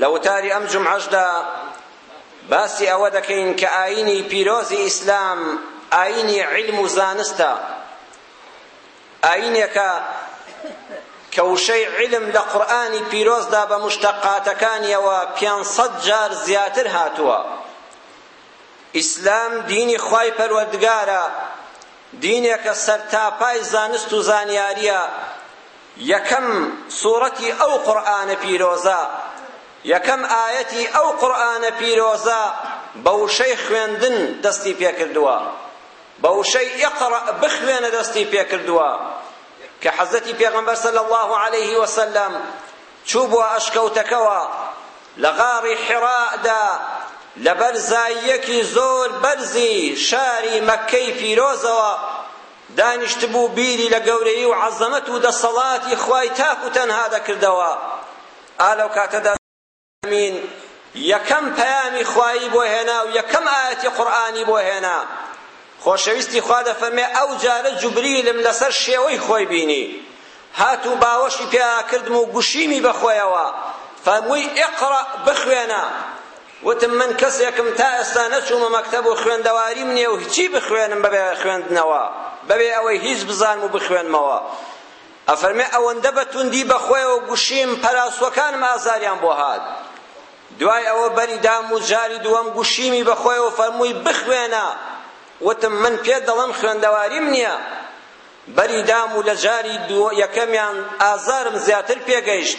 لە وتاری ئەم جومعەشدا باسی ئەوە دەکەین کە ئاینی پیرۆزی ئیسلام ئاینی علم و زانستە ئاینێکە کە وشەی علم لە قورئانی پیرۆزدا بە مشتەقاتەکانیەوە پێنسەد جار زیاتر هاتووە ئیسلام دینی خوای پەروەردگارە دینێکە سەرتاپای زانست و زانیاریە یەکەم سورەتی ئەو قورئانە پیرۆزە یەکەم ئایەتی ئەو قورئانە پیرۆزە بە وشەی خوێندن دەستی پێکردووە بە وشەی اقرأ بخوێنە دەستی پێکردووە کە حەزەتی پێغەمبەر صلی الله علیه وسلم چووبووە ئەشکەوتەکەوە لە غاری حرادا لەبەر زاییەکی زۆر بەرزی شاری مەککەی پیرۆزەوە دانیشتبوو بیری لە گەورەیی و عەزەمەت و دەسەڵاتی خوای تاک و تەنها دەکردەوە ئا لەو کاتەدا ئەمین یەکەم پەیامی خوایی بۆ هێنا و یەکەم ئایەتی قورئانی بۆ هێنا خۆشەویستی خوا دەفەرمێ ئەو جارە جوبریلم لەسەر شێوەی خۆی بینی هات و باوەشی پێ کردم و گوشیمی بەخۆیەوە فەرمووی اقرأ بخوێنە وتم من کەسێکم تا ئێستا نەچوومە مەکتەب و خوێندەواریم نییە و هیچی بخوێنم بەبێ خوێندنەوە، بەبێ ئەوەی هیچ بزانم و بخوێنمەوە. ئەفەرمێ ئەوەندە بە توندی بە خۆیەوە گوشیم پەراسووەکانم ئازاریان بۆ هات. دوای ئەوە بەری دام و جاری دووەم گوشیمی بە خۆیەوە فەرمووی بخوێنە. وتم من پێت دەڵێم خوێندەواریم نییە. بەری دام و لە جاری یەکەمیان ئازارم زیاتر پێگەیشت.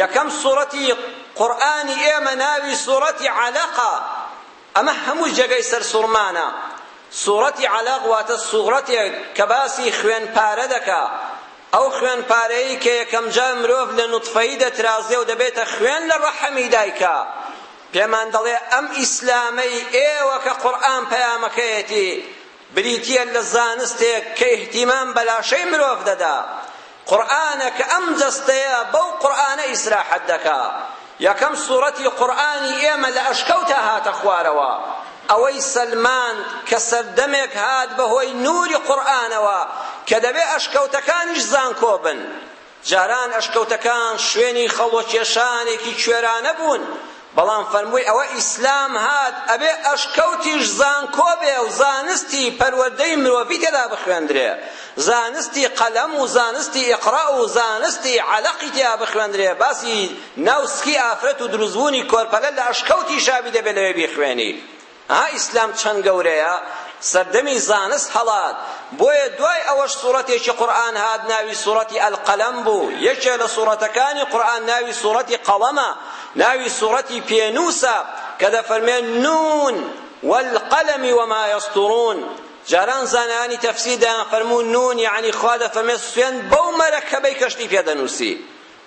یەکەم سورەتی قورئانی ئێمە ناوی سورەتی عەلەقە ئەمە هەموو جێگەی سەرسوڕمانە سورەتی عەلەق واتە سورەتێک کە باسی خوێن پارە دەکا ئەو خوێن پارەیی کە یەکەم جار مرۆڤ لە نوتفەی دەترازێ و دەبێتە خوێن لە ڕەحمی دایکە پێمان دەڵێ ئەم ئیسلامەی ئێوە کە قورئان پەیامەکەیەتی بریتییە لە زانستێک کە ئیهتیمام بە لاشەی مرۆڤ دەدا، قورئانە کە ئەم جەستەیە بەو قورئانە ئیسراحەت دەکا. یەکەم سوڕەتی قورئانی ئێمە لە ئەشکەوتا هاتە خوارەوە. ئەوەی سەلماند کە سەردەمێک هات بەهۆی نووری قورئانەوە کە دەبێ ئەشکەوتەکانیش زانکۆ بن. جاران ئەشکەوتەکان شوێنی خەڵۆکێشانێکی کوێرانە بوون، بەڵام فەرمووی ئەوە ئیسلام هات ئەبێ ئەشکەوتیش زانکۆ بێ و زانستی پەروەردەی مرۆڤی تێدا بخوێندرێ، زانستی قەلەم و زانستی ئیقرا و زانستی عەلەقی تێدا بخوێندرێ، باسی ناو سکی ئافرەت و دروستبوونی کۆرپەلە لە ئەشکەوتیشا بی دەبێ لەوێ بیخوێنی. ها ئیسلام چەند گەورەیە سەردەمی زانست هەڵات بۆیە دوای ئەوەش سوڕەتێکی قورئان هات ناوی سوڕەتی القلم بوو یەکێ لە سوڕەتەکانی قورئان ناوی سوڕەتی قەڵەمە ناوی سوڕەتی پێنووسە کە دەفەرمێ نون والقلم وما يسطرون جاران زانایانی تەفسیر دەیان فەرموو نون یعنی خوا دەفەرمێ سوێن بەو مەرەکەبەی کەشتی پێدەنووسی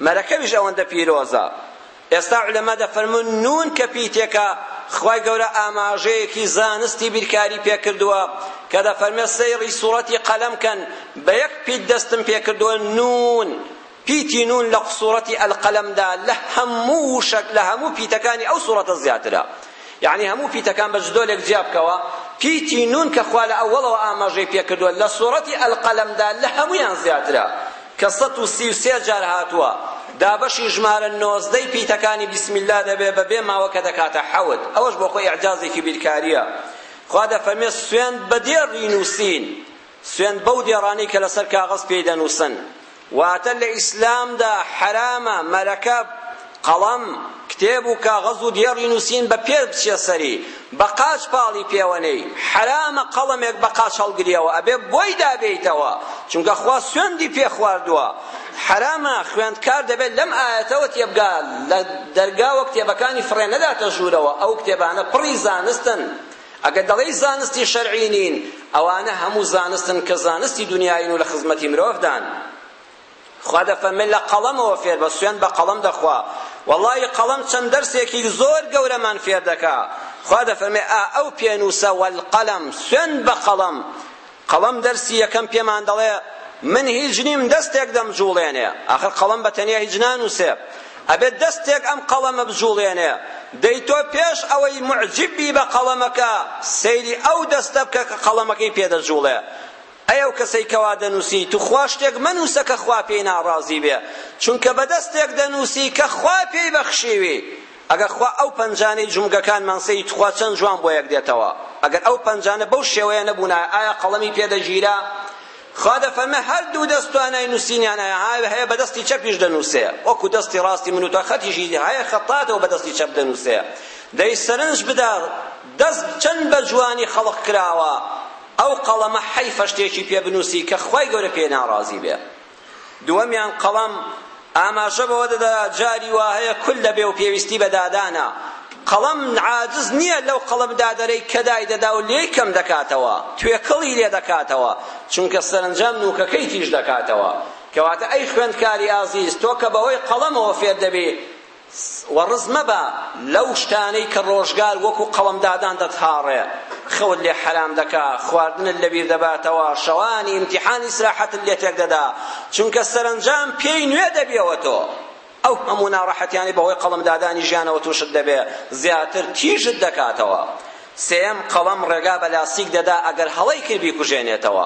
مەرەکەبیش ئەوەندە پیرۆزە. ئێستا عولەما دەفەرموون نوون کە پیتێکە، خوای گەورە ئاماژەیەکی زانستی بیرکاری پێ کردووە کە دەفەرمێ سەیری سوڕەتی قەلەم کەن بە یەک پیت دەستم پێ کردووە نوون پیتی نوون لە قسوڕەتی القلم دا لە هەموو وشەک لە هەموو پیتەکانی ئەو سوڕەتە زیاترە یەعنی هەموو پیتەکان بە جدۆلێک جیا بکەوە، پیتی نون کە خوا لە ئەوەڵەوە ئاماژەی پێ کردووە لە سوڕەتی القلمدا لە هەموویان زیاترە کە سەد و سی و سێ جار هاتووە، دابەشی ژمارە نۆزدەی پیتەکانی بسم اللە دەبێ بە بێ ماوە کە دەکاتە حەوت، ئەوەش بۆ خۆی ئیعجازێکی بیرکارییە. خوا دەفەرمێ سوێند بە دێڕی نووسین. سوێند بەو دێڕانەی کە لەسەر کاغەز پێی دەنووسن. واتە لە ئیسلامدا حەرامە مەرەکەب، قەڵەم، کتێب و کاغەز و دێڕی نووسین بە پێ بچیە سەری، بە قاچ پاڵی پێوە نێی. حەرامە قەڵەمێک بە قاچ هەڵگریەوە، ئەبێ بۆی دابێیتەوە، چونکە خوا سوێندی پێ خواردووە. حەرامە خوێندکار دەبێت لەم ئایەتەوە تێبگا، لە دەرگا و کتێبەکانی فڕێ نەداتە ژوورەوە، ئەو کتێبانە پڕی زانستن، ئەگەر دەڵێی زانستی شەرعی نین، ئەوانە هەموو زانستن کە زانستی دونیایین و لە خزمەتی مرۆڤدان. خوا دەفەرمێت لە قەڵەمەوە فێربە، سوێند بە قەڵەم دەخوا، وەڵڵاهی قەڵەم چەند دەرسێکی زۆر گەورەمان فێردەکا. خوا دەفەرمێت ئا ئەو پێنووسە، والقلم، سوێند بە قەڵەم، قەڵەم دەرسی یەکەم پێمان دەڵێ من هیچ نیم دەستێک دەمجوڵێنێ ئاخر قەڵەم بە تەنیا هیچ نانووسێ ئەبێت دەستێک ئەم قەڵەمە بجوڵێنێ دەی تۆ پێش ئەوەی معجب بی بە قەڵەمەکە سەیری ئەو دەستە بکە کە قەڵەمەکەی پێ دەجوڵێ ئەی ئەو کەسەی کەوا دەنووسی توخوا شتێک مەنووسە کە خوا پێی ناڕازی بێ چونکە بە دەستێک دەنووسی کە خوا پێی بەخشیوی ئەگەر خوا ئەو پەنجانەی جومگەکانمان سەیری توخوا چەند جوان بۆ یەک دێتەوە ئەگەر ئەو پەنجانە بەو شێوەیە نەبوونایە ئایا قەڵەمی پێ دەگیرا خوا دەفەرمێ هەر دوو دەست توانای نووسینیان هەیە ها هەیە بە دەستی چەپیش دەنووسێ وەکو دەستی ڕاستی من و تۆ خەتیشی هەیە خەتاتەوە بە دەستی چەپ دەنووسێ دەی سەرنج بدە دەست چەند بە جوانی خەڵق کراوە ئەو قەڵەمە حەیفە شتێکی پێ بنووسی کە خوای گەورە پێ ناڕازی بێ دووەمیان قەڵەم ئاماژە بەوە دەدات جاری وا هەیە کول دەبێ و پێویستی بە دادانە قەڵەم عاجز نییە لەو قەڵەم دادەرەی کە دایدەدا و لێی کەم دەکاتەوە توێکڵی لێ دەکاتەوە چونکە سەرەنجام نووکەکەی تیژ دەکاتەوە کەواتە ئەی خوێندکاری ئازیز تۆ کە بەهۆی قەڵەمەوە فێر دەبی وەڕز مەبە لەو شتانەی کە ڕۆژگار وەکو قەڵەمدادان دەتهاڕێ، خەوت لێ حەرام دەکا، خواردنت لەبیر دەباتەوە، شەوانی ئیمتیحان ئیسراحەتت لێ تێک دەدا، چونکە سەرەنجام پێی نوێ دەبیەوە تۆ. ئەو هەموو ناڕەحەتیانەی بەهۆی قەڵەمدادانی ژیانەوە تووشت دەبێ، زیاتر تیژت دەکاتەوە. سێیەم، قەڵەم ڕێگا بە لاستیک دەدا ئەگەر هەڵەی کرد بیکوژێنێتەوە.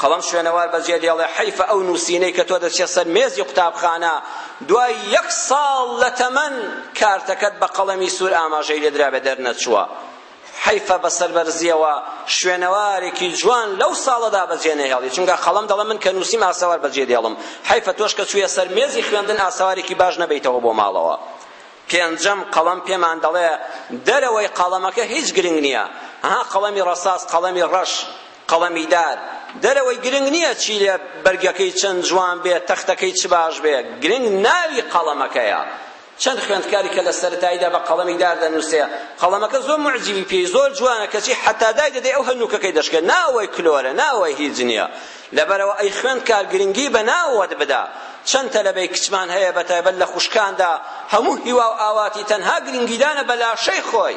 قەڵەم شوێنەوار بە جێ دێڵێ حەیفە ئەو نووسینەی کە تۆ دەچێت سەر مێزی قوتابخانە دوای یەک ساڵ لە تەمەن کارتەکەت بە قەڵەمی سوور ئاماژەی لێدرابێ دەرنەچووە حیفە بە سەربەرزیەوە شوێنەوارێکی جوان لەو ساڵەدا بەجێ نەهێڵی چونکە قەڵەم دەڵێ من کە نووسیم ئاسەوار بەجێ دێڵم حیفە تۆش کە چوویە سەر مێزی خوێندن ئاسەوارێکی باش نەبیتەوە بۆ ماڵەوە پێنجەم، قەڵەم پێمان دەڵێ دەرەوەی قەڵەمەکە هیچ گرنگ نییە، ها قەڵەمی ڕەساس، قەڵەمی ڕەش، قەڵەمی دار، دەرەوەی گرنگ نییە چی لێ بەرگەکەی چەند جوان بێ، تەختەکەی چ باش بێ، گرنگ ناوی قەڵەمەکەیە. چەند خوێندکاری کە لە سەرەتاییدا بە قەڵەمی دار دەنووسێ، قەڵەمەکە زۆر موعجیبی پێی، زۆر جوانە، کەچی حەتا دایدەدەی ئەو هەنووکەکەی دەشکێ، نا ئەوەی کلۆرە، نا ئەوەی هیچ نییە. لەبەرئەوە ئەی خوێندکار گرنگی بە ناوت بدە چەند تەلەبەی کچمان هەیە بەتایبەت لە خوشکاندا هەموو هیوا و ئاواتی تەنها گرنگیدانە بە لاشەی خۆی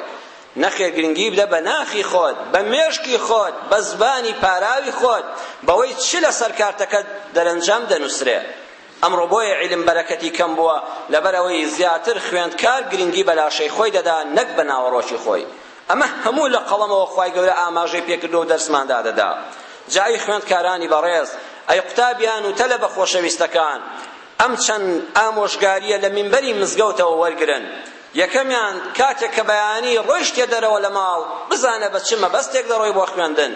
نەخێر گرنگی بدە بە ناخی خۆت بە مێشکی خۆت بە زبانی پاراوی خۆت بەوەی چ لەسەر کارتەکەت دەرەنجام دەنوسرێ ئەمڕۆ بۆیە عیلم بەرەکەتی کەم بووە لەبەرئەوەی زیاتر خوێندکار گرنگی بە لاشەی خۆی دەدا نەک بە ناوەڕۆکی خۆی ئەمە هەموو لە قەڵەمەوە خوای گەورە ئاماژەی پێکردووە و دەرسمان دادەدا جا ئەی خوێندکارانی بەڕێز ئەی قوتابیان و تەلەبە خۆشەویستەکان ئەم چەند ئامۆژگارییە لە مینبەری مزگەوتەوە وەرگرن یەکەمیان، کاتێک کە بەیانی ڕۆیشتیە دەرەوە لە ماڵ، بزانە بە چ مەبەستێک دەڕۆی بۆ خوێندن.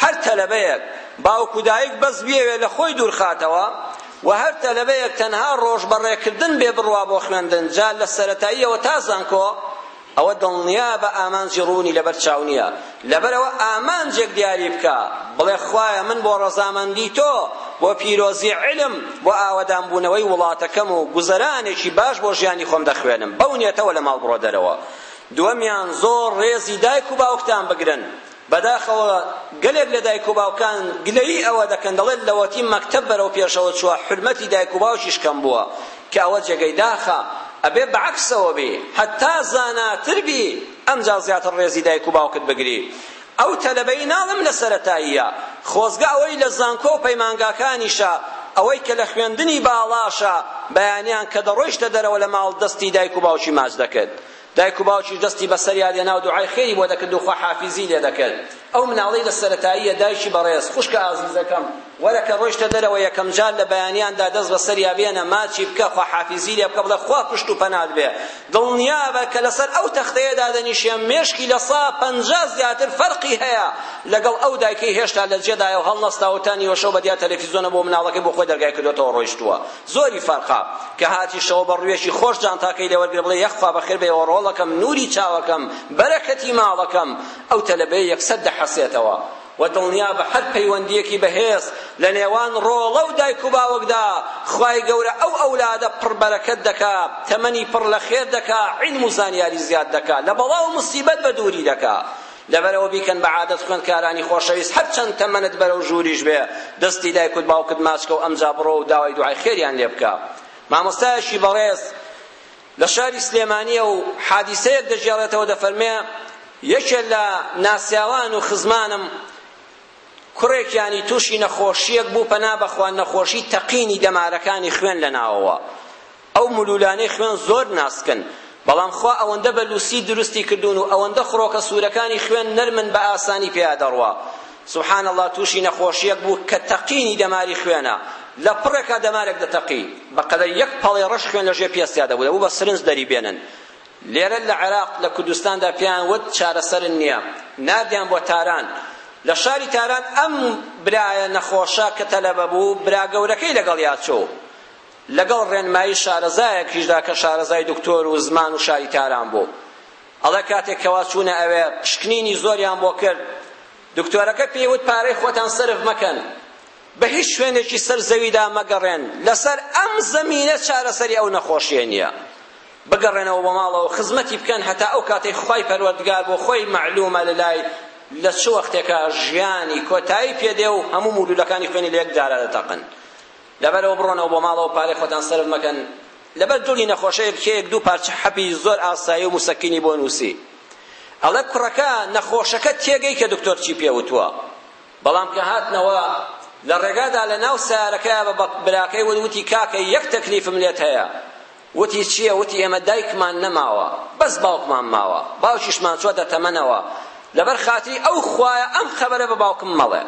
هەر تەلەبەیەک باوک و دایک بەس بیەوێت لە خۆی دوورخاتەوە و هەر تەلەبەیەک تەنها ڕۆژ بە ڕێکردن بێ بڕوا بۆ خوێندن، جا لە سەرەتاییەوە تا زانکۆ، ئەوە دڵنیابە ئامانجی ڕوونی لەبەر چاو نییە. لەبەرئەوە ئامانجێک دیاری بکە، بڵێ خوایە من بۆ ڕەزامەندی تۆ، بۆ پیرۆزی عیلم، بۆ ئاوەدانبوونەوەی وڵاتەکەم و گوزەرانێکی باش بۆ ژیانی خۆم دەخوێنم، بەو نیەتەوە لە ماڵ بڕۆ دەرەوە. دووەمیان زۆر ڕێزی دایک و باوکتان بگرن، بەداخەوە گەلێک لە دایک و باوکان گلەیی ئەوە دەکەن دەڵێت لەوەتی مەکتەب بەرەو پێشەوە چووە حورمەتی دایک و باوکیش کەم بووە کە ئەوە جێگەی داخە ئەبێ بەعەکسەوە بی هەتا زاناتر بی ئەمجا زیاتر ڕێزی دایک و باوکت بگری ئەو تەلەبەی ناڵێم لە سەرەتاییە خۆزگە ئەوەی لە زانکۆ و پەیمانگاکانیشە ئەوەی کە لە خوێندنی باڵاشە بەیانیان کە دەڕۆیشتە دەرەوە لە ماڵ دەستی دایک و باوکی ماچ دەکرد دایک و باوکیش دەستی بەسەریا لێنا و دوعای خێری بۆ دەکرد و خواحافیزی لێ دەکرد ئەو مناڵەی لە سەرەتاییە دایکی بەڕێز، خوشکە ئازیزەکەم، وەرە کە ڕۆیشتە دەرەوە یەکەم جار لە بەیانیاندا دەست بەسەریا بێنە، ماچی بکە، خواحافیزی لێ بکە، بڵێ خوا پشت و پەنات بێ. دڵنیابە کە لەسەر ئەو تەختەیە دادەنیشێ مێشکی لە سا پەنجا زیاتر فەرقی هەیە لەگەڵ ئەو دایکەی هێشتا لە جێدایە و هەڵنەستاوە و تا نیوەشەو بەدیار تەلەفیزۆنە بۆ مناڵەکەی بۆ خۆی دەرگای کردۆتەوە ڕۆیشتووە. زۆری فەرقە. کە هاتیشەوە بە ڕوویەکی خۆش جانتاکەی لێ وەرگرە بڵێ یەخ خوا بەخێر بێیەوە ڕۆڵەکەم، نووری چاوەکەم، بەرەکەتی ماڵەکەم. ئەو تەلەبەیە یەکسەر دەحەسێتەوە و دڵنیابە هەر پەیوەندییەکی بەهێز لە نێوان ڕۆڵە و دایک و باوکدا خوای گەورە ئەو ئەولادە پڕ بەرەکەت دەکا تەمەنی پڕ لە خێر دەکا عیلم و زانیاری زیاد دەکا لە بەڵا و موسیبەت بە دووری دەکا لەبەرەوە بیکەن بە عادەت خوێندکارانی خۆشەویست هەر چەند تەمەنت بەرەو ژووریش بێ دەستی دایک و باوکت ماچکە و ئەمجا بڕۆ و داوای دوعای خێریان لێ بکە مامۆستایەکی بەڕێز لە شاری سلێمانییە و حادیسەیەک دەگێڕێتەوە دەفەرمێ یەکێ لە ناسیاوان و خزمانم کوڕێکیانی تووشی نەخۆشیەک بوو پەنا بەخوا نەخۆشی تەقینی دەمارەکانی خوێن لە ناوەوە ئەو ملولانەی خوێن زۆر ناسکن بەڵام خوا ئەوەندە بە لوسی دروستی کردوون و ئەوەندە خڕۆکە سوورەکانی خوێن نەرمن بە ئاسانی پێیا دەڕوا سبحان اللە توشی نەخۆشیەک بوو کە تەقینی دەماری خوێنە لە پڕێکا دەمارێک دەتەقی بەقەدەر یەک پەڵێ ڕەش خوێن لە ژێ پێستیا دەبوو دەبوو بە سرنج دەری بێنن لێرە لە عێراق لە کوردستاندا پێیان وت چارەسەرن نییە ناردیان بۆ تاران لە شاری تاران ئەم برایە نەخۆشە کە تەلەبە بوو برا گەورەکەی لەگەڵ یاچۆ لەگەڵ ڕێنمایی شارەزایەکیشدا کە شارەزای دکتۆر و زمان و شاری تاران بوو ئەڵێ کاتێک کەوا چوونە ئەوێ پشکنینی زۆریان بۆ کرد دکتۆرەکە پێی وت پارەی خۆتان سەرف مەکەن بە هیچ شوێنێکی سەر زەویدا مەگەڕێن لەسەر ئەم زەمینە چارەسەری ئەو نەخۆشیە نییە بگەڕێنەوە بۆ ماڵەوە خزمەتی بکەن هەتا ئەو کاتەی خوای پەروەردگار بۆ خۆی مەعلومە لەلای لە چ وەختێکە ژیانی کۆتایی پێدێ و هەموو مولولەکانی خوێنی لە یەک دارا دەتەقن لەبەرئەوە بڕۆنەوە بۆ ماڵەوە پارەی خۆتان سەرف مەکەن لەبەر دووری نەخۆشەیەک کێیەک دوو پارچە حەبی زۆر ئاسایی و موسەکینی بۆ نووسی ئەڵێ کوڕەکە نەخۆشەکە تێگەی کە دکتۆر چی پێ وتووە بەڵام کە هاتنەوە لە ڕێگادا لە ناو سیارەکەیە بە براکەی وتی کاکە یەک تەکلیفم لێت هەیە وتی چییە وتی ئێمە دایکمان نەماوە بەس باوکمان ماوە باوکیشمان چۆتە تەمەنەوە لەبەر خاتری ئەو خوایە ئەم خەبەرە بە باوکم مەڵێ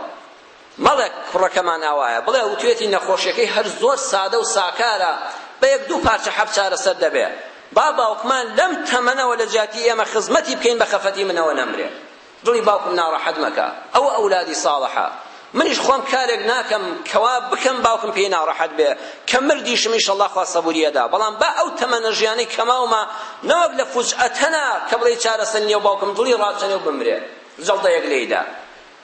مەڵێ کوڕەکەمان ئاوایە، بڵێ وتویەتی نەخۆشیەکەی هەر زۆر سادە و ساکارە بە یەک دوو پارچە حەب چارەسەر دەبێ، با باوکمان لەم تەمەنەوە لە جیاتی ئێمە خزمەتی بکەین بە خەفەتی منەوە نەمرێ. دڵی باوکم ناڕەحەت مەکە، ئەوە ئەولادی ساڵحە، منیش خۆم کارێک ناکەم کەوا بکەم باوکم پێی ناڕەحەت بێ، کە مردیشم ئیشەڵڵا خوا سەبوری ئەدا، بەڵام با ئەو تەمەنە ژیانەی کە ماومە نەوەک لە فوجئەتەنە کە بڵێی چارەسەر نییە و باوکم دڵی ڕاچەنێ و بمرێ جەڵدەیەک لێیدا.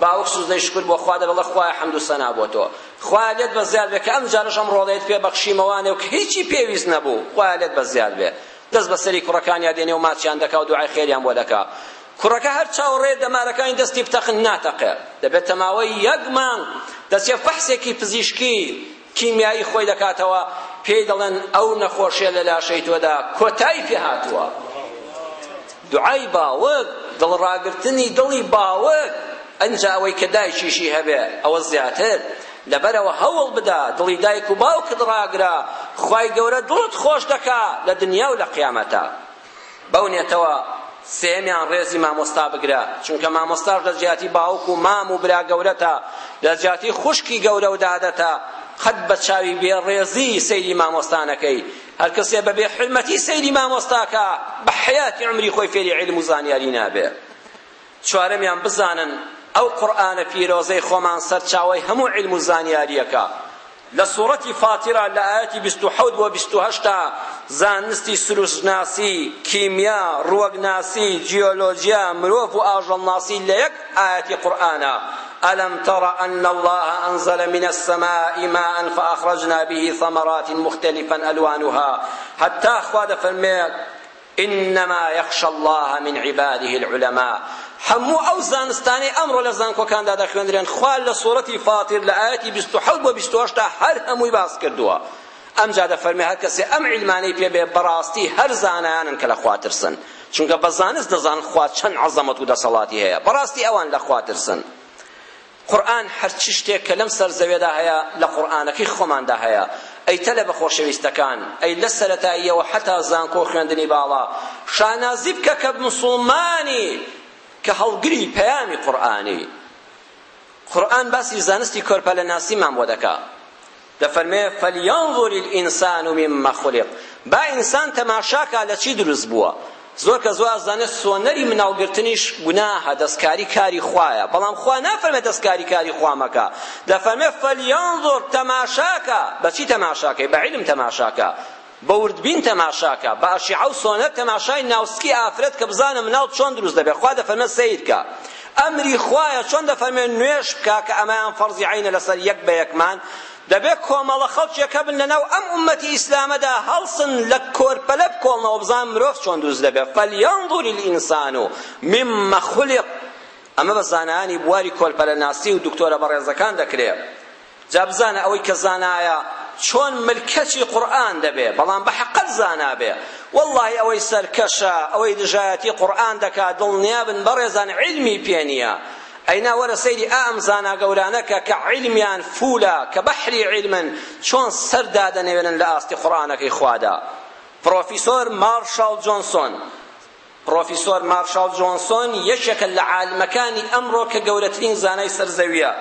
باوک سوجدەی شوکر بۆ خوا دەبێ دەڵێ خوایە حەمد و سەنا بۆ تۆ خوایە لێت بەزیاد بێ کە ئەمجارەش ئەم ڕۆڵەیەت پێ بەخشیمەوانێ و کە هیچی پێویست نەبوو خوایە لێت بەزیاد بێ دەست بەسەری کوڕەکانیا دێنێ و ماچیان دەکا و دوعای خێریان بۆ دەکا کوڕەکە هەر چاوەڕێ دەمارەکانی دەستی بتەقن ناتەقێ دەبێت تەماوەی یەک مانگ دەچێ فەحسێکی پزیشکی کیمیایی خۆی دەکاتەوە پێی دەڵێن ئەو نەخۆشیە لە لاشەی تۆدا کۆتای پێ هاتووە دوعای باوک دڵڕاگرتنی دڵی باوک ئەنجا ئەوەی کە دایکیشی هەبێ ئەوە زیاتر لەبەرەوە هەوڵ بدە دڵی دایک و باوکت ڕاگرە خوای گەورە دڵت خۆش دەکا لە دنیا و لە قیامەتا بەو نێتەوە سێیەمیان ڕێزی مامۆستا بگرە چونکە مامۆستاش لە جیاتی باوک و مام و برا گەورەتە لە جیاتی خوشکی گەورە و دادەتە قەت بە چاوی بێڕێزی سەیری مامۆستانەکەی هەر کەسێ بە بێ حرمەتی سەیری مامۆستاکە بە حەیاتی عمری خۆی فێری علم و زانیاری نابێ چوارەمیان بزانن ئەو قورئانە پیرۆزەی خۆمان سەرچاوەی هەموو عیلم و زانیارییەکە لە سوڕەتی فاتیرە لە ئایەتی بیست و حەوت بۆ بیست و هەشت تا زانستی سروشتناسی کیمیا ڕوەکناسی جیۆلۆجیا مرۆڤ و ئاژەڵناسی لە یەک ئایەتی قورئانە ألم تر أن الله أنزل من السماء ماء فأخرجنا به ثمرات مختلفا ألوانها حتى أخواد فرمي انما یخشی اللە من عباده العلماء هەموو ئەو زانستانەی ئەمڕۆ لە زانکۆکاندا دەخوێندرێن خوا لە سوڕەتی فاتیر لە ئایەتی بیست و حەوت بۆ بیست و هەشتا هەر هەمووی باس کردووە ئەمجا دەفەرمێ هەر کەسێ ئەم عیلمانەی پێ بێ بەڕاستی هەر زانایانن کە لە خوا ترسن چونکە بە زانست دەزانن خوا چەند عەزەمەت و دەسەڵاتی هەیە بەڕاستی ئەوان لە خوا ترسن قورئان هەرچی شتێک کە لەم سەر زەوێدا هەیە لە قورئانەکەی خۆماندا هەیە ئەی تەلەبە خۆشەویستەکان ئەی لە سەرەتاییەوە هەتا زانکۆ خوێندنی باڵا شانازی بکە کە موسڵمانی کە هەڵگری پەیامی قورئانی قورئان باسی زانستی کۆرپەلەناسیمان بۆ دەکا دەفەرمێ، فلیەنظر الانسان مما خلق، با ئینسان تەماشاکا لە چی دروست بووە، زۆر کەس وا ئەزانێ سۆنەری مناڵگرتنیش گوناهە، دەستکاری کاری خوایە، بەڵام خوا نافەرمێ دەستکاری کاری خوا مەکە، دەفەرمێ، فلیەنظر، تەماشاکە، بە چی تەماشاکەی، بە عیلم تەماشاکە، بە وردبین تەماشاکە بە ئەشیعە و سۆنەر تەماشای ناوسکی ئافرەت کە بزانە مناڵ چۆن دروست دەبێت خوا دەفەرمێت سەیرکە ئەمری خوایە چۆن دەفەرمێت نوێژ بکە کە ئەمەیان فەرزی عەینە لەسەر یەک بە یەکمان دەبێت کۆمەڵە خەڵکێک هەبن لەناو ئەم ئومەتی ئیسلامەدا هەڵسن لە کۆرپەلە بکۆڵنەوە بزان مرۆڤ چۆن دروست دەبێت فەلیەنظر الئینسان مما خلق ئەمە بە زانایانی بواری کۆرپەلەناسی و دکتۆرە بەڕێزەکان دەکرێت جا بزانە ئەوەی کە زانایە چۆن ملکەچی قورئان دەبێ بەڵام بە حەقت زانا بێ واللەهی ئەوەی سەرکەشە ئەوەی دژایەتی قورئان دەکا دڵنیا بن بەڕێزان عیلمی پێ نییە ئەینا وەرە سەیری ئا ئەم زانا گەورانە کە کە عیلمیان فولە کە بەحری عیلمن چۆن سەر دادەنەوێنن لە ئاستی قورئانەکەی خوادا پڕۆفیسۆر مارشاڵ جۆنسۆن پڕۆفیسۆر مارشاڵ جۆنسۆن یەکێکە لە عالمەکانی ئەمڕۆ کە گەورەترین زانای سەر زەوییە،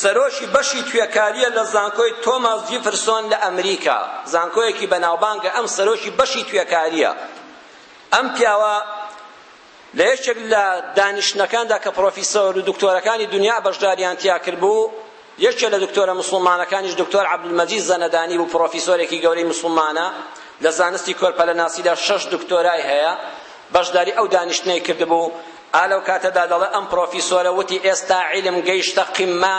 سەرۆکی بەشی توێکارییە لە زانکۆی تۆماس جیفرسۆن لە ئەمریکا، زانکۆیەکی بەناوبانگە ئەم سەرۆکی بەشی توێکارییە. ئەم پیاوە لە یەکێک لە دانیشتنەکاندا کە پڕۆفیسۆر و دکتۆرەکانی دنیا بەشداریان تیا کردبوو، یەکێ لە دکتۆرە مسوڵمانەکانیش دکتۆر عەبدولمەجید زەنەدانی بوو پڕۆفیسۆرێکی گەورەی مسوڵمانە لە زانستی کۆرپەلەناسیدا شەش دکتۆرای هەیە بەشداری ئەو دانیشتنەی کردبوو ئا لەو کاتەدا دەڵێ ئەم پڕۆفیسۆرە وتی ئێستا عیلم گەیشتە قیممە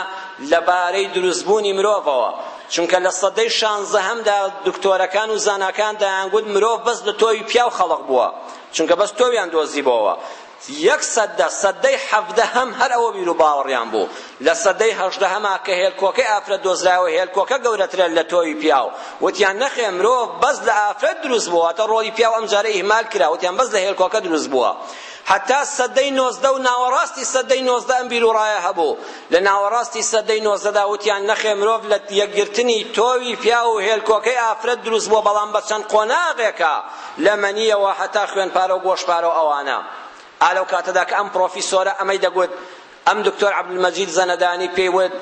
لەبارەی دروستبوونی مرۆڤەوە چونکە لە سەدەی شانزەهەمدا دکتۆرەکان و زاناکان دەیانگوت مرۆڤ بەس لە تۆوی پیاو خەڵق بووە چونکە بەس تۆویان دۆزیبەوە یەک سەدە، سەدەی حەڤدەهەم، هەر ئەوە بیر و باوەڕیان بوو. لە سەدەی هەژدەهەما کە هێلکۆکەی ئافرەت دۆزرایەوە، هێلکۆکە گەورەترە لە تۆوی پیاو، وتیان نەخێر مرۆڤ بەس لە ئافرەت دروست بووە، واتە ڕۆڵی پیاو ئەمجارە ئیهمال کرا، وتیان بەس لە هێلکۆکە دروست بووە. هەتا سەدەی نۆزدە و ناوەڕاستی سەدەی نۆزدە ئەم بیروڕایە هەبوو. لە ناوەڕاستی سەدەی نۆزدەدا وتیان نەخێر مرۆڤ لە یەکگرتنی تۆوی پیاو و هێلکۆکەی ئافرەت دروست بووە بەڵام بە چەند قۆناغێکا لە مەنییەوە هەتا خوێنپارە و گۆشتپارە و ئەوانە ئا لەو کاتەدا کە ئەم پڕۆفیسۆرە ئەمەی دەگوت ئەم دکتۆر عەبدولمەجید زەنەدانی پێی وت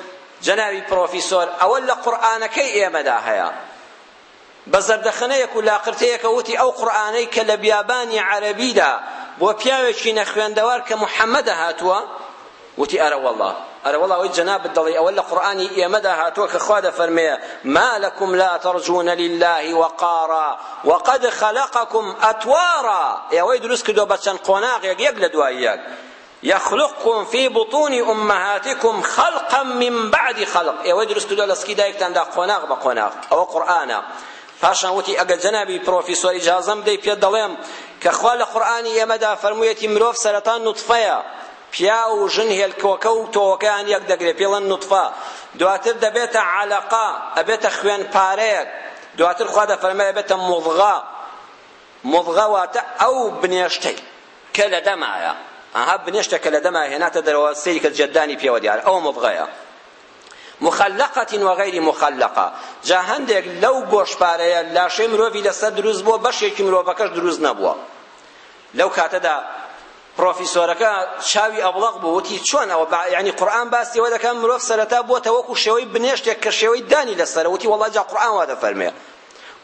جەنابی پڕۆفیسۆر ئەوە لە قورئانەکەی ئێمەدا هەیە بە زەردەخەنەیەک و لاقرتەیەکە وتی ئەو قورئانەی کە لە بیابانی عەرەبیدا بۆ پیاوێکی نەخوێندەوار کە محەممەدە هاتووە وتی ئەرەوەڵا ئەرەوەڵا ئەوەی جەنابت دەڵێ ئەوە لە قورئانی ئێمەدا هاتووە کە خوا دەفەرمێ ما لەکم لا ترجون لله وقارا وقد خلقكم ئەتوارا ئێوەی دروست کردووە بە چەند قۆناغێک یەک لە دوای یەک یخلقکم فی بطون امهاتکم خلقا من بعد خلق ئێوەی دروست کردووە لە سکی دایکتاندا قۆناغ بە قۆناغ ئەوە قورئانە پاشان وتی ئەگەر جەنابی پرۆفیسۆر ئیجازەم بدەی پێت دەڵێم کە خوا لە قورئانی ئێمەدا فەرموویەتی مرۆڤ سەرەتا نوتفەیە پیاو و ژن هێلکۆکە و تۆوەکەیان یەک دەگرێت پێڵەن نوتفە دواتر دەبێتە عەلەقە ئەبێتە خوێن پارەیەک دواتر خوا دەفەرمێ ئەبێتە مضغە مضغە واتە ئەو بنێشتەی کە لە دەمایە ئەها بنێشتە کە لە دەمایە هێناتە دەرەوە سەیری کە جەدانی پێوە دیارە ئەوە مضغەیە مخلقة وغير مخلقة جا هەندێک لەو گۆشپارەیە لاشەی مرۆڤی لەسەر دروست بووە بەشێکی مرۆڤەکەش دروست نەبووە لەو کاتەدا پرۆفیسۆرەکە چاوی ئەبڵەق بوو وتی چۆن ئەوە یعنی قورئان باسی ئەوە دەکەن مرۆڤ سەرەتا بووەتە وەکو شێوەی بنێشتێک کە شێوەی دانی لەسەرە وتی وەڵڵا جا قورئان وا دەفەرمێ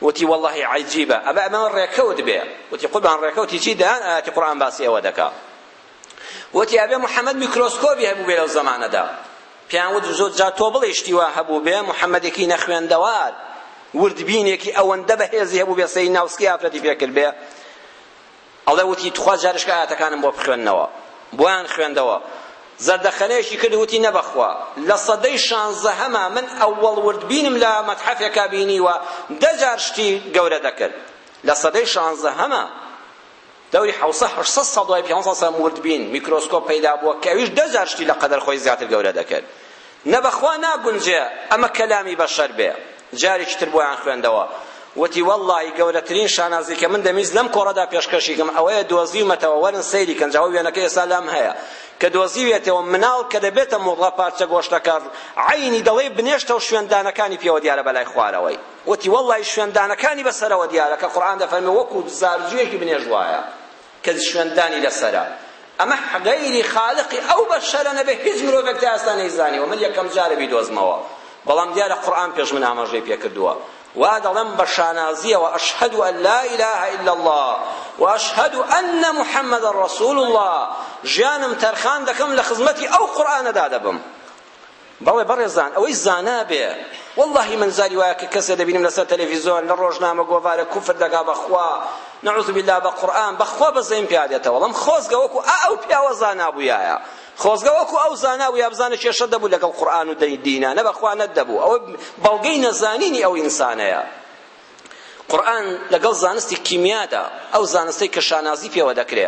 وتی وەڵاهی عەجیبە ئەبا ئەمە ڕێکەوت بێ وتی قوربان ڕێکەوتی چی دەیان ئاەتی قورئان باسی ئەوە دەکا وتی ئەبێ محەممەد میکرۆسکۆبی هەبوو بێ لەو زەمانەدا پێیان وت زۆر جا تۆ بڵێ شتی وا هەبوو بێ محەممەدێکی نەخوێندەوار وردبینێکی ئەوەندە بەهێزی هەبوو بێ سەی ناوسکی ئافرەتی پێکرد بێ ئەڵێ وتی تخوا جارشکە ئایەتەکانم بۆ بخوێنەوە بۆیان خوێندەوە زەردەخەنەیەکی کرد وتی نەبەخوا لە سەدەی شانزەهەما من ئەوەڵ وردبینم لە مەتحەفێکا بینیوە دە جار شتی گەورە دەکرد لە سەدەی شانزەهەما دەوری حوسە هەشسە ساڵ دوای پێنج ساڵ وردبین میکرۆسکۆپ پەیدا بووە کە ئەویش دە جار شتی لە قەدەر خۆی زیاتر گەورە دەکرد نە بەخوا ناگونجێ ئەمە کەلامی بەشەر بێ جارێکی تر بۆیان خوێندەوە وتی وەڵڵاهی گەورەترین شانازی کە من دەمیست لەم کۆڕەدا پێشکەشی کەم ئەوەیە دۆزیومەتەوە وەرن سەیری کەن جاوە وێنەکە ئێستا لام هەیە کە دۆزیوێتەوە مناڵ کە دەبێتە موڵڵە پارچە گۆشتەکە عەینی دەڵێی بنێشتە و شوێندانەکانی پێوە دیارە بەلای خوارەوەی وتی وەڵڵاهی شوێندانەکانی بەسەرەوە دیارە کە قورئان دەفەرمێ وەکو زارجوێکی بنێژ وایە کەس شوێندانی لەسەرە ئەمە غەیری خالقی ئەو بەشەرە نەبێ هیچ مرۆڤێک تا ئێستا نەیزانیوە من یەکەم جارە بیدۆزمەوە بەڵام دیارە قورئان پێش من ئاماژەی پێکردووە وا دەڵێم بە شانازیەوە ئەشهەد ئەن لا ئیلە ئیلا اللە و ئەشهەد ئەن محمد رسول اللە ژیانم تەرخان دەکەم لە خزمەتی ئەو قورئانەدا دەبم بەڵێ بەڕێزان ئەوەی زانا بێ واللهی من زاری وایە کە کەسێ دەبینم لەسەر تەلەفیزۆن لە ڕۆژنامە گۆڤارە کوفر دەکا بەخوا نعوذ بالله بە قورئان بەخوا بە زەین پیا دێتە وەڵم خۆزگە وەکو ئەو پیاوە زانا بوویایە خۆزگە وەکو ئەو زانا بوویا بزانە کێشە دەبوو لەگەڵ قورئان و دەی دینا نە بەخوا نەت دەبوو ئەوە بەڵگەی نەزانینی ئەو ئینسانەیە قورئان لەگەڵ زانستی کیمیادا ئەو زانستەی کە شانازی پێوە دەکرێ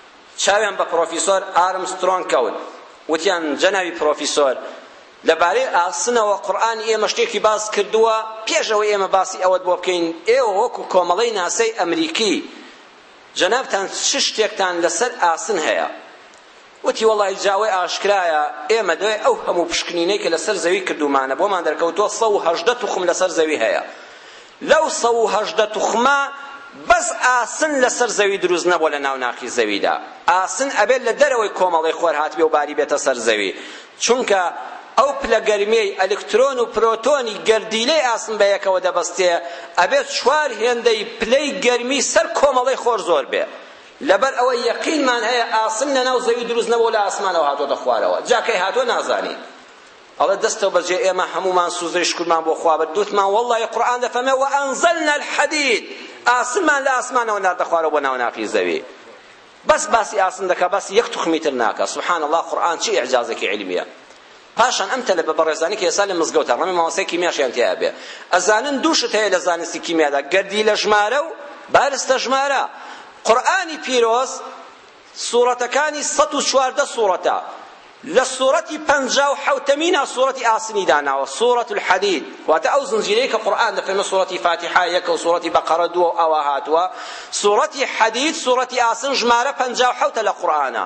چاویان بە پرۆفیسۆر ئارمسترۆنگ کەوت وتیان جەنابی پرۆفیسۆر لەبارەی ئاسنەوە قورئانی ئێمە شتێکی باس کردووە پێشەوە ئێمە باسی ئەوەت بۆ بکەین ئێوە وەکو کۆمەڵەی ناسای ئەمریکی جەنابتان چ شتێکتان لەسەر ئاسن هەیە وتی وڵی جاوەی ئاشکرایە ئێمە دوێ ئەو هەموو پشکنینەی کە لەسەر زەوی کردومانە بۆمان دەرکەوتووە سە و هەژدە توخم لەسەر زەوی هەیە لەو سەد و هەژدە توخمە بەس ئاسن لەسەر زەوی دروست نەبووە لەناو ناخی زەویدا ئاسن ئەبێت لە دەرەوەی کۆمەڵەی خۆر هاتبێ و باری بێتە سەر زەوی چونکە ئەو پلە گەرمیەی ئەلکترۆن و پرۆتۆنی گەردیلەی ئاسن بەیەکەوە دەبەستێ ئەبێت چوار هێندەی پلەی گەرمی سەر کۆمەڵەی خۆر زۆر بێ لەبەر ئەوە یەقینمان هەیە ئاسن لەناو زەوی دروست نەبووە لە ئاسمانەوە هاتۆتە خوارەوە جا کەی هاتووە نازانین ئەڵێ دەستەو بەجێ ئێمە هەموومان سوزدەی شکرمان بۆ خوا برد دوتمان واللەی قورئان دەفەرمێ وانزلنا الحدید ئاسنمان لە ئاسمانەوە ناردە خوارەوە بۆ ناو ناخی زەوی بەس باسی ئاسن دەکا باسی یەک توخمی تر ناکا سبحان الله قورئان چی ئیعجازێکی علمیە پاشان ئەم تەلە بە بەڕێزانی کە ئێستا لە مزگەوتە ڕەمێ مامۆستای کیمیاشیان تیا بێ ئەزانن دوو شت هەیە لە زانستی کیمیادا گەردی لە ژمارە و بارستە ژمارە قورئانی پیرۆز سوڕەتەکانی سەد و چواردە سوڕەتە لە سوڕەتی پەنجا و حەوتەمینا سوڕەتی ئاسنی داناوە سوڕەت الحدید واتە ئەو زنجیرەی کە قورئان دەفەرمێ سوڕەتی فاتیحە یەکە و سوڕەتی بەقەرە دووە و ئاوا هاتووە سوڕەتی حدید سوڕەتی ئاسن ژمارە پەنجا و حەوتە لە قورئانە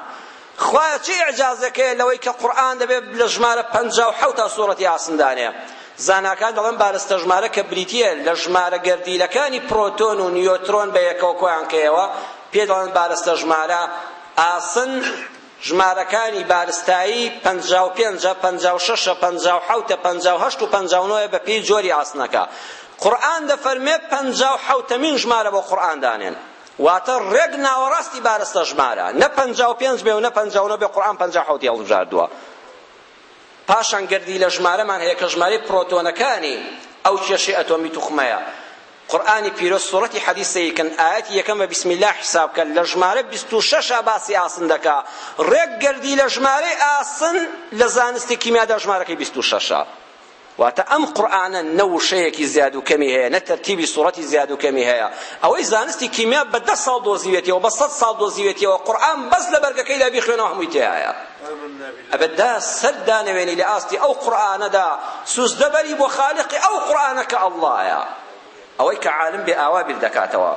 خوایە چی ئیعجازەکەیە لەوەی کە قورئان دەبێت لە ژمارە پەنجا و حەوتا سوڕەتی ئاسندانێ زاناکان دەڵێن بارستە ژمارە کە بریتییە لە ژمارە گەردیلەکانی پرۆتۆن و نیۆترۆن بە یەکەوە کۆیان کەیەوە پێ دەڵێن بارستە ژمارە ئاسن ژمارەکانی بارستایی پەنجا و پێنجە پەنجا و شەشە پەنجا و حەوتە پەنجا و هەشت و پەنجا و نۆیە بەپێی جۆری ئاسنەکە قورئان دەفەرمێ پەنجا و حەوتەمین ژمارە بۆ قورئان دانێن واتە ڕێک ناوەڕاستی بارستە ژمارە نە پەنجا و پێنج بێ و نە پەنجا و نۆ بێ قورئان پەنجا و حەوتی هەڵبژاردووە پاشان گەردیلە ژمارەمان هەیە کە ژمارەی پرۆتۆنەکانی ئەو کێشەی ئەتۆمی توخمەیە قورئانی پیرۆز سورەتی حەدیث سەیرکەن ئایەتی یەکەم بە بسم الله حساب کەن لە ژمارە 26 باسی ئاسن دەکا ڕێک گەردیلە ژمارەی ئاسن لە زانستی کیمیادا ژمارەکەی 26 واتە ئەم قورئانە نە وشەیەکی زیاد و کەمی هەیە نە تەرتیبی سوڕەتی زیاد و کەمی هەیە ئەوەی زانستی کیمیا بە دە ساڵ دۆزیوێتیەوە بە سەد ساڵ دۆزیوێتیەوە قورئان بەس لە بەرگەکەیدا بیخوێنەوە هەمووی تێایە ئەبێت دا سەر دانەوێنی لە ئاستی ئەو قورئانەدا سوزدە بەری بۆ خالقی ئەو قورئانە کە اللە یە ئەوەی کە عالم بێ ئاوا بیر دەکاتەوە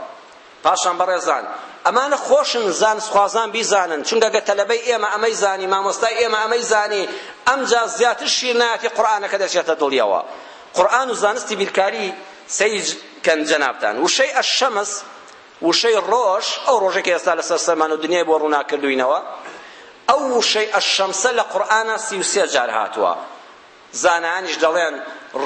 پاشان بەڕێزان ئەمانە خۆشن زانستخوازان بیزانن چونکە گە تەلەبەی ئێمە ئەمەی زانی مامۆستای ئێمە ئەمەی زانی ئەمجا زیاتر شیرنایەتی قورئانەکە دەچێتە دڵیەوە قورئان و زانستی بیرکاری سەیر کەن جەنابتان وشەی الشمس وشەی ڕۆژ ئەو ڕۆژە کە ئێستا لەسەر سەرمان و دنیای بۆ ڕوونا کردوینەوە ئەو وشەی الشمسە لە قورئانا سی و سێ جار هاتووە زانایانیش دەڵێن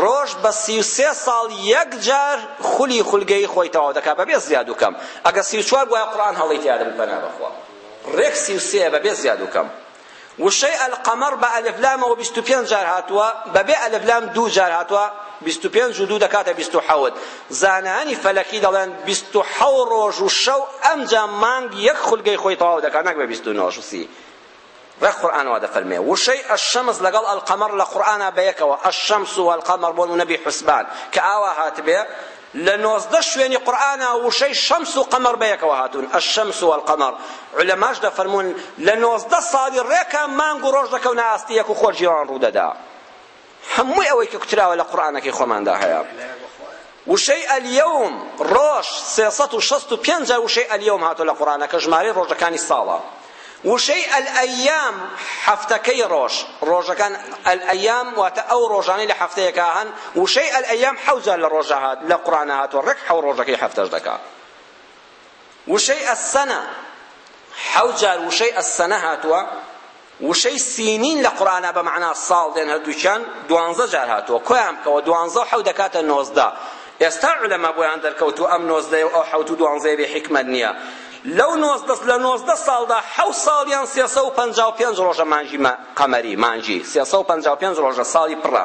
ڕۆژ بە سی و سێ ساڵ یەک جار خولی خولگەیی خۆی تەواو دەکات بەبێ زیاد و کەم ئەگەر سی و چوار بوایە قورئان هەڵەی تیادا بوو پەنا بەخوا ڕێک سی و سێیە بەبێ زیاد و کەم وشەی القمر بە الف لامەوە بیست و پێنج جار هاتووە بەبێ الف لام دوو جار هاتووە بیست و پێنج و دوو دەکاتە بیست و حەوت زانایانی فەلەکی دەڵێن بیست و حەو ڕۆژ و شەو ئەمجا مانگ یەک خولگەی خۆی تەواو دەکات نەک بە بیست و نۆش و سی ڕێک قورئان وا دەفەرموێ وشەی الشمس لەگەڵ القمر لە قورئانا بەیەکەوە الشمس و القمر بۆ نمونە بی حسبان کە ئاوا هاتبێ لە نۆزدە شوێنی قورئانا وشەی شەمس و قەمەر بەیەکەوە هاتوون الشمس و القمر علەماش دەفەرموون لە نۆزدە ساڵی ڕێکە مانگ و ڕۆژ دەکەونە ئاستی یەک و خۆر جیڕان ڕوو دەدا هەمووی ئەوەی کە کوتراوە لە قورئانەکەی خۆماندا هەیە وشەی ئەلیەوم ڕۆژ سێ سەد و شەست و پێنج جار وشەی ئەلیەوم هاتووە لە قورئانە کە ژمارەی ڕۆژەکانی ساڵە وشەی ئەلئەیام هەفتەکەی ڕۆژ ڕۆژەکان ئەلئەیام واتە ئەو ڕۆژانەی لە هەفتەیەکە هەن وشەی ئەلئەیام حەوجار لە ڕۆژە هات لە قورانە هاتووە ڕێک حەو ڕۆژەکەی هەفتەش دەکا وشەی ئەسەنە حەوجار وشەی ئەسەنە هاتووە وشەی سینین لە قورئانا بە مەعنا ساڵ دێن هەردووکیان دوانزە جار هاتووە کۆیان بکەوە دوانزە و حەوت دەکاتە نۆزدە ئێستا عولەما بۆیان دەرکەوتوو ئەم نۆزدەیە و ئەو حەوت و دوانزەیە بێ حیکمەت نییە لەو نۆزدە لە نۆزدە ساڵدا حەوت ساڵ یان سێ سەد و پەنجا و پێنج ڕۆژە مانگی قەمەری مانگی سێ سەد و پەنجا و پێنج ڕۆژە ساڵی پڕە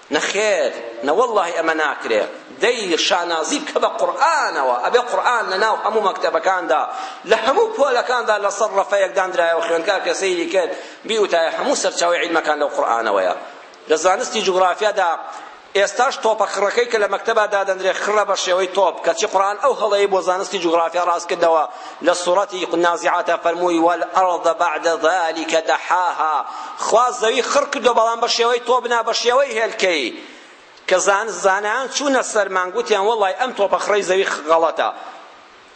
نەخێر نەوەڵاهی ئەمە ناکرێ دەی شانازی بکە بە قورئانەوە ئەبێ قورئان لەناو هەموو مەکتەبەکاندا لە هەموو پۆلەکاندا لەسەر ڕەفەیەک داندرایەوە خوێندکار کە سەیری کرد بیوتایە هەموو سەرچاوەی عیلمەکان لەو قورئانەوەیە لە زانستی جوگرافیادا ئێستاش تۆپە خڕەکەی کە لە مەکتەبا دادەندرێ خڕە بە شێوەی تۆپ کەچی قورئان ئەو هەڵەی بۆ زانستی جوگرافیا ڕاست کردەوە لە سوڕەتی نازعاتە فەرمووی والارض بعد ذلك دحاها خوا زەوی خڕ کردووە بەڵام بە شێوەی تۆپ نا بە شێوەی هێلکەی کە زان زانایان چوونە سەرمان گوتیان وەڵای ئەم تۆپە خڕەی زەوی غەڵەتە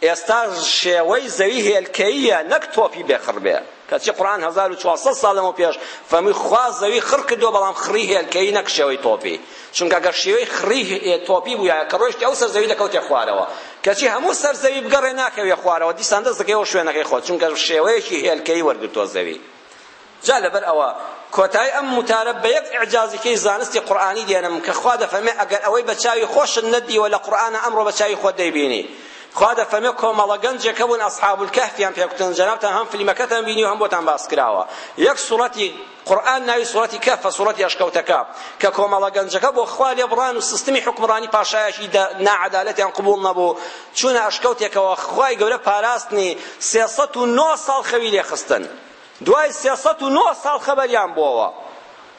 ئێستا شێوەی زەوی هێلکەییە نەک تۆپی بێ خڕ بێ کەچی قورئان هەزار و چوار سەد ساڵ لەمەو پێش فەرمووی خوا زەوی خڕ کردووە بەڵام خڕی هێلکەیی نەک شێوەی تۆپی چونکە گەر شێوەی خڕی تۆپی بوویایە کە ڕۆیشتی ئەو سەر زەوی دەکەوتێ خوارەوە کەچی هەموو سەر زەوی بگەڕێ ناکەوێ خوارەوە دیسان دەست دەکەوێ شوێنەکەی خۆت چونکە شێوەیەکی هێلکەیی وەرگرتووە زەوی جا لەبەر ئەوە کۆتایی ئەم متارە بە یەک ئیعجازیکەی زانستی قورئانی دێنم کە خوا دەفەرمێ ئەگەر ئەوەی بە چاوی خۆشت نەدیوە لە قورئانە ئەمڕۆ بە چاوی خۆت دەیبینی خوا دەفەرمێ کۆمەڵە گەنجێک هەبوون اصحاب الکهف یان پێکوتن جەنابتان هەم فلیمەکەتان بینی و هەم بۆتان باس کراوە یەک سوڕەتی قورئان ناوی سوڕەتی کهفە سوڕەتی ئەشکەوتەکە کە کۆمەڵە گەنجەکە بۆ خوا لێبڕان و سیستمی حوکمڕانی پاشایەکی ناعەدالەتیان قبوڵ نەبوو چوونە ئەشکەوتێکەوە خوای گەورە پاراستنی سێ سەد و نۆ ساڵ خەوی لێخستن دوای سێ سەد و نۆ ساڵ خەبەریان بووەوە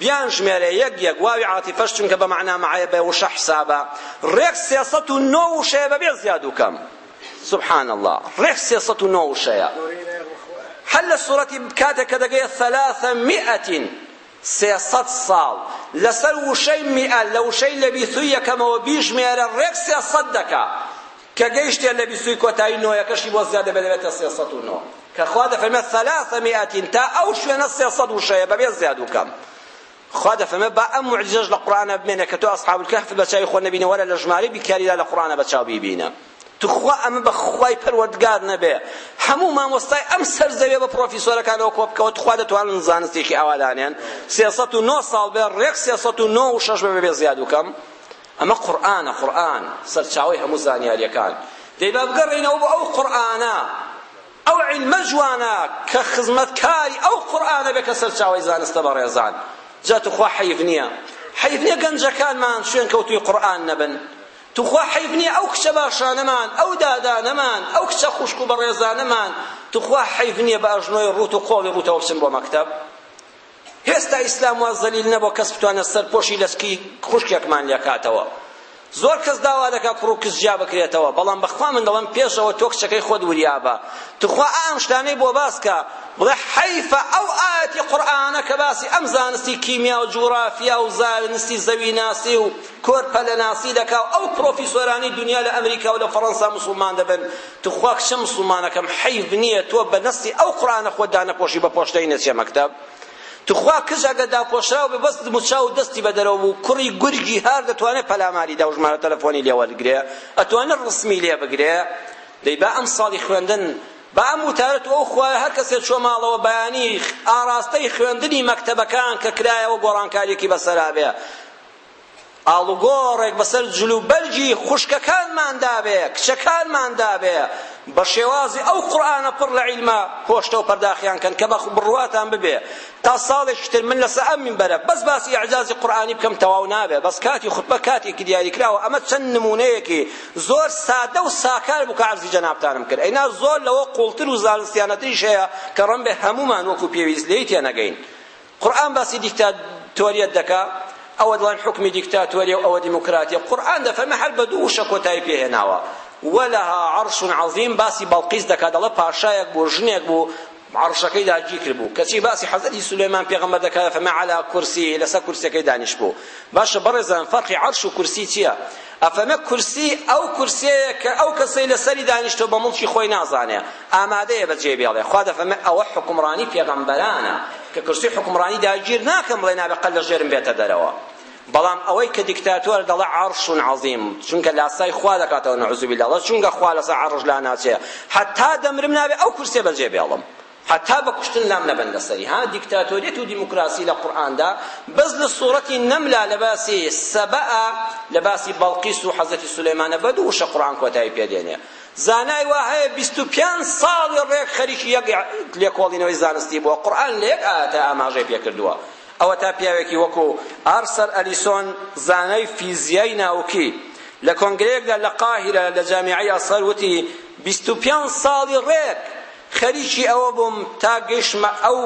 بیانژمێرێ یەک یەک واوی عاتیفەش چونکە بە مەعنا مەعە بە وشە حسابە ڕێک سێ سەد و نۆ وشەیە بەبێ زیاد و کەم سبحان اللە ڕێک سێ سەد و نۆ وشەیە هەر لە سوورەتی کاتێک کە دەگەیە ثەلاثە میئەتین سێ سەد ساڵ لەسەر وشەی میئە لە وشەی لەبیثوی یەکەمەوە بیژمێرە ڕێک سێ سەد دەکا کە گەیشتە لە بیست و کۆتایی نۆیەکەشی بۆ زیادە بێ دەبێتە سێ سەد و نۆ کە خوا دەفەرمێت سەلاسە میئەتین تا ئەو شوێنە سێ سەد وشەیە بەبێ زیاد و کەم خوا دەفەرمێت با ئەم معجزەش لە قورئانە بمێنێ کە تۆ ئەصحاب الکهف بە چاوی خۆت نەبینی وەرە لە ژمارەی بیکاریدا لە قورئانە بە چاو بیبینە توخوا ئەمە بە خوای پەروەردگار نەبێ هەموو مامۆستای ئەم سەر زەویە بە پرۆفیسۆرەکانەوە کۆ بکەوە توخوا دەتوانن زانستێکی ئاوا دانێن سێ سەد و نۆ ساڵ بێ ڕێک سێ سەد و نۆ و شەش بێ بێ زیاد و کەم ئەمە قورئانە قورئان سەرچاوەی هەموو زانیاریەکان دەی با بگەڕێینەوە بۆ ئەو قورئانە ئەو علمە جوانە کە خزمەتکاری ئەو قورئانە بێ کە سەرچاوەی زانستە بەڕێزان جا توخوا حەیف نییە حەیف نییە گەنجەکانمان شوێن کەوتوی قورئان نەبن توخوا حەیف نییە ئەو کچە باشانەمان ئەو دادانەمان ئەو کچە خوشک و بەڕێزانەمان توخوا حەیف نییە بە ئەژنۆی ڕوت و قۆڵی ڕوتەوە بچن بۆ مەکتەب هێستا ئیسلام وا زەلیل نەبوە کەس بتوانێت سەرپۆشی لەچکی خوشکێکمان لێکاتەوە زۆر کەس داوا دەکا کوڕ و کچ جیا بکرێتەوە بەڵام بەخوا من دەڵێم پێش ئەوە تۆ کچەکەی خۆت وریابە توخوا ئەم شتانەی بۆ باسکە بڵێ حەیفە ئەو ئاەتی قورئانە کە باسی ئەم زانستی کیمیا و جوغرافیا و زانستی زەویناسی و کۆرپەلەناسی دەکا و ئەو پرۆفیسۆرانی دنیا لە ئەمریکا و لە فەڕەنسا موسڵمان دەبن توخوا کچە مسوڵمانەکەم حەیف نییە تۆ بە نەسی ئەو قورئانە خۆت دانەپۆشی بە پۆشتەی نەچێ مەکتەب توخوا کچ ئەگە داپۆشراو بێ بەس مچاو و دەستی بە دەرەوە بوو کوڕی گورگی هار دەتوانێ پەلاماری دا و ژمارە تەلەفۆنی لێ وەرگرێ ئەتوانێ ڕسمی لێ بگرێ دەی با ئەم ساڵی خوێندن با ئەم وتارە تو ئەو خوایە هەر کەسێ چۆ ماڵەوە بەیانی ئاراستەی خوێندنی مەکتەبەکان کە کرایەوە گۆڕانکاریەکی بەسەرا بێ ئاڵوگۆڕێک بەسەر جلوبەرگی خوشکەکانماندا بێ کچەکانماندا بێ بە شێوازی ئەو قورئانە پڕ لە عیلمە پۆشتە و پەرداخیان کەن کە بە بڕواتان ببێ تا ساڵێکی تر من لەسەر ئەم مینبەرە بەس باسی ئیعجازی قورئانی بکەم تەواو نابێ بەس کاتی خوتبە کاتێکی دیاری کراوە ئەمە چەند نمونەیەکی زۆر سادە و ساکار بوو کە عەرزی جەنابتانم کرد ئەینا زۆر لەوە قوڵتر و زانستیانەتریش هەیە کە ڕەنبێ هەموومان وەکو پێویست لێی تێنەگەین قورئان باسی دیکتاتۆریەت دەکا ئەوە دەڵێن حکمی دیکتاتۆریە و ئەوە دیموکراتیە قورئان دەفەرمێ هەر بە دوو وشە کۆتایی پێ هێناوە ولها عرش عظیم باسی بەڵقیس دەکا دەڵێ پاشایەک بوو ژنێک بوو عرشەکەی داگیر کردبوو کەچی باسی حەزەتی سولەیمان پێغەمبەر دەکا فەما علا کورسی لەسەر کورسیەکەی دانیشبوو باشە بەڕێزان فەرقی عرش و کورسی چییە ئەفەنە کورسی ئەو کورسیەیە کە ئەو کەسەی لەسەری دانیشتوە بە موڵکی خۆی نازانێ ئامادەیە بە جێ بێڵێ خوا دەفەرمێ ئەوە حوکمڕانی پێغەمبەرانە کە کورسی حوکمڕانی داگیر ناکەم بڵێ نابێ قەل لە ژێرم بێتە دەرەوە بەڵام ئەوەی کە دیکتاتۆر دەڵێ عەڕشون عەظیم چونکە لاسای خوا دەکاتەوە نەعوذ باللە چونکە خوا لەسەر عەڕش لاناچێ حەتا دەمرم نابێ ئەو کورسیە بەجێ بێڵم هەتا بە کوشتن لام نەبەن لەسەری ها دیکتاتۆریەت و دیموکراسی لە قورئاندا بەس لە سورەتی نەملا لە باسی سەبەئ لە باسی بەڵقیس و حەزرەتی سولەیمانە بە دوو وشە قورئان کۆتایی پێ دێنێ زانای وا هەیە بیست و پێنج ساڵی ڕێک خەریکی یەک لێکۆڵینەوەی زانستی بووە قورئان لە یەک ئایەتە ئاماژەی پێ کردووە ئەوە تا پیاوێکی وەکو ئارسەر ئەلیسۆن زانای فیزیای ناوکی لە کۆنگرەیەکدا لە قاهیرە لە جامیعەی ئەسەر وتی بیست و پێنج ساڵی ڕێک خەریکی ئەوە بووم تا گەیشتمە ئەو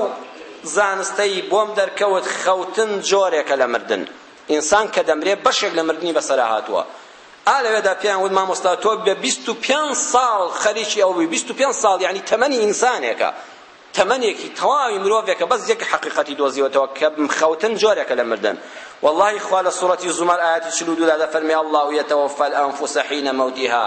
زانستەی بۆم دەرکەوت خەوتن جۆرێکە لە مردن ئینسان کە دەمرێ بەشێک لە مردنی بەسەرا هاتووە ئا لەوێدا پێیان وت مامۆستا تۆ بە بیست و پێنج ساڵ خەریکی ئەو بووی بیست و پێنج ساڵ یعنی تەمەنی ئینسانێکە تەمەنێکی تەواوی مرۆڤێکە بەس یەک حەقیقەتی دۆزیوەتەوە کە خەوتن جۆرێکە لە مردن واللهی خوا لە سوڕەتی زومەر ئایەتی چل و دوودا دەفەرمێ اللە یەتەوەفا الأنفس حین مەوتها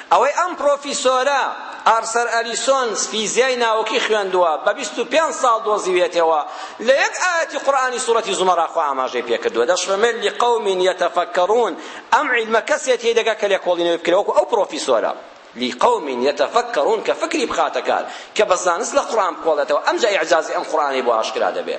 ئەوەی ئەم پڕۆفیسۆرە، ئارسەر ئەلیسۆن، فیزیای ناوکی خوێندووە، بە بیست و پێنج ساڵ دۆزیویەتەوە، لە یەک ئایەتی قورئانی سورەتی زومەڕا خوا ئاماژەی پێکردووە، دەشڵێمێ، لقوم یتفکرون، ئەم عیلمە کەسێ تێی دەگا کە لێکۆڵینەوەی بکرێ وەکو ئەو پڕۆفیسۆرە، لقوم یتفکرون، کە فکری بخاتە کار، کە بە زانست لە قورئان بکۆڵێتەوە، ئەمجا ئیعجازی ئەم قورئانەی بۆ ئاشکرا دەبێ.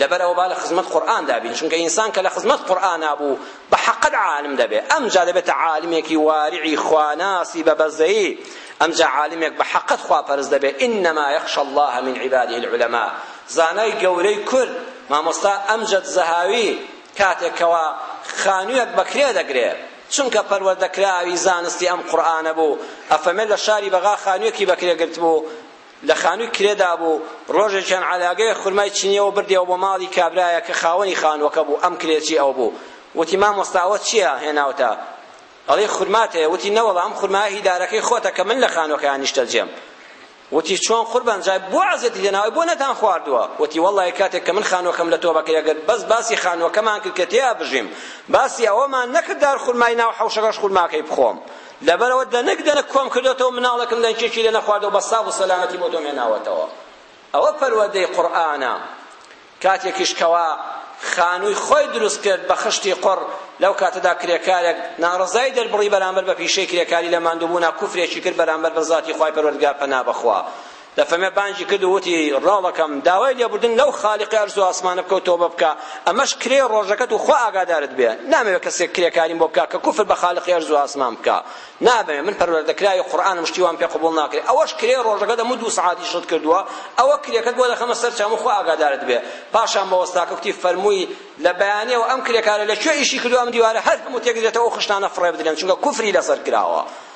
لەبەر ئەوە با لە خزمەت قورئاندا بین چونکە ئینسان کە لە خزمەت قورئانا بوو بە حەقەت عالم دەبێت ئەمجا دەبێتە عالمێکی وارعی خواناسی بە بەزەیی ئەمجا عالمێک بە حەقەت خواپەرست دەبێت انما یخشى الله من عباده العلماء زانای گەورەی کورد مامۆستا ئەمجد زەهاوی کاتێک کەوا خانوویەک بەکرێ دەگرێ چونکە پەروەردەکراوی زانستی ئەم قورئانە بوو ئەفەمێ لە شاری بەغا خانوویەکی بەکرێ گرت بوو لە خانووی کرێدا بوو، ڕۆژێکیان عەلاگەیە خورمای چنیەوەو بردیەوە بۆ ماڵی کابرایەک کە خاوەنی خانووەکە بوو، ئەم کرێچی ئەو بوو، وتی مامۆستا ئەوە چیە هێناوتە؟ ئەڵێی خورمات هەیە، وتی نەوەڵا ئەم خورمایە هی دارەکەی خۆتە کە من لە خانووەکەیا نیشتەجێم، وتی چۆن قوربان جا بۆ عەزێتی لێناوەی بۆ نەتان خواردووە؟ وتی وەڵڵاهی کاتێک کە من خانووەکەم لە تۆ بەکرێ گرت بەس باسی خانووەکەمان کرد کە تێیا بژیم، باسی ئەوەمان نەکرد دار خورمای ناو حەوشەکەش خورماکەی بخۆم، لەبەرئەوە دەنک دەنک کۆم کردۆتەوە مناڵێکم دەنکێکی لێ نەخواردەوە بە ساغ و سەلامەتی بۆ تۆم هێناوەتەوە ئەوە پەروەردەی قورئانە کاتێکیش کەوا خانووی خۆی دروست کرد بە خشتی قڕ لەو کاتەدا کرێکارێک ناڕزای دەربڕی بەرامبەر بە پیشەی کرێکاری لە ماندووبوونا کوفرێکی کرد بەرامبەر بە ذاتی خوای پەروەردگار پەنا بەخوا دەفەمە بانگی کرد و وتی، ڕاڵەکەم، داوای لێبوردن لەو خالیقی ئەرز و ئاسمانە بکە و تۆبە بکە، ئەمەش کرێی ڕۆژەکەت و خوا ئاگادارت بێ، نامەوێ کەسێک کرێکاریم بۆ بکا کە کوفر بە خالقی ئەرز و ئاسمان بکا، نامەوێ، من پەروەردەکراوی قورئانم شتی وام پێ قبوڵ ناکرێ، ئەوەش کرێی ڕۆژەکەت ئەموو دوو سەعاتی شت کردووە، ئەوە کرێکەت بۆ دەخەمە سەر چاوم و خوا ئاگادارت بێ، پاشان بە وەستاکە کوتی، فەرمووی، لە بەیانیەوە ئەم کرێکارە لە کوێ ئیشی کردووە ئەم دیوارە هەر هەموو تێک دێتەوە ئەو خشتانە فڕێ بدرێن، چونکە کوفری لەسەر کراوە.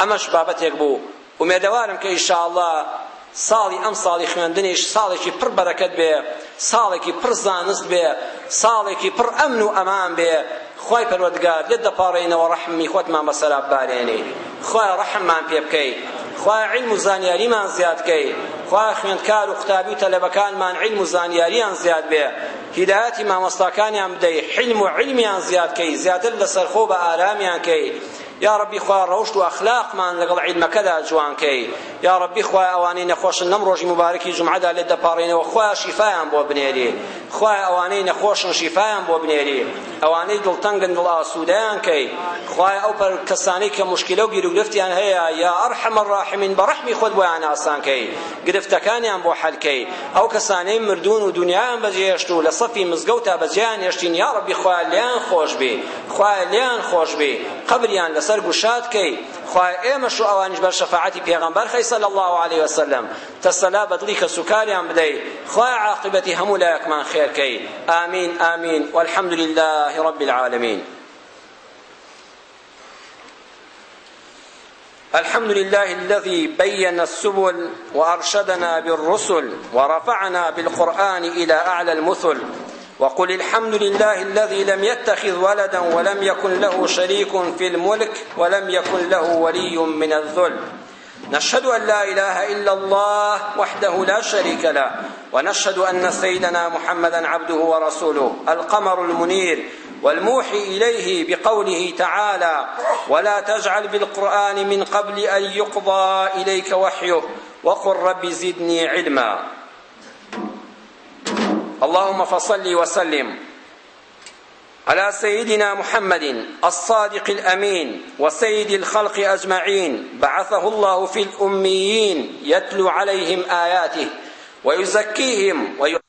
ئەمەش بابەتێک بوو ئومێدەوارم کە ئیشاڵڵا ساڵی ئەمساڵی خوێندنیش ساڵێکی پڕ بەرەکەت بێ ساڵێکی پڕ زانست بێ ساڵێکی پڕ ئەمن و ئەمان بێ خوای پەروەردگار لێت دەپاڕێینەوە ڕەحمی خۆتمان بەسەرا ببارێنی خوای ڕەحممان پێ بکەی خوای علم و زانیاریمان زیاد بکەی خوای خوێندکار و قوتابی و تەلەبەکانمان علم و زانیاریان زیاد بێ هیدایەتی مامۆستاکانیان بدەی حلم و علمیان زیاد کەی زیاتر لەسەرخۆ بە ئارامیان کەی یاڕەبی خوایە ڕەوشت و ئەخلاقمان لەگەڵ عیلمەکەدا جوان کەی یاڕەبی خوایە ئەوانەی نەخۆشن لەم ڕۆژی موبارەکی جومعەدا لێت دەپاڕێنەوە خوایە شیفایان بۆ بنێری خوایە ئەوانەی نەخۆشن شیفایان بۆ بنێری ئەوانەی دڵتەنگن دڵ ئاسوودەیان کەی خوایە ئەو پەر کەسانەی کە مشکلە و گیروگرفتیان هەیە یا ئەرحەم الراحمین بە ڕەحمی خۆت بۆیان ئاسان کەی گرفتەکانیان بۆ حەل کەی ئەو کەسانەی مردوون و دنیایان بەجێهێشت و لە سەفی مزگەوتا بەجێیان هێشتین یا ڕەبی خوایە لێیان خۆش بی خوایە لێیان خۆش بی قەبریان لەسەر گوشاد کەی خوایە ئێمەش و ئەوانیش بەر شەفاعەتی پێغەمبەر خەی صلی الله علیه وسلم تەسەلا بە دڵی کەس و کاریان بدەی خوایە عاقبەتی هەموو لایەکمان خێر کەی آمین آمین والحمد لله رب العالمین الحمد لله الذي بين السبل وأرشدنا بالرسل ورفعنا بالقرآن إلى أعلى المثل وقل الحمد لله الذي لم يتخذ ولدا ولم يكن له شريك في الملك ولم يكن له ولي من الذل نشهد أن لا إله إلا الله وحده لا شريك له ونشهد أن سيدنا محمدا عبده ورسوله القمر المنير والموحي إليه بقوله تعالى ولا تجعل بالقرآن من قبل أن يقضى إليك وحيه وقل رب زدني علما اللهم فصل وسلم على سيدنا محمد الصادق الأمين وسيد الخلق أجمعين بعثه الله في الأميين يتلو عليهم آياته ويزكيهم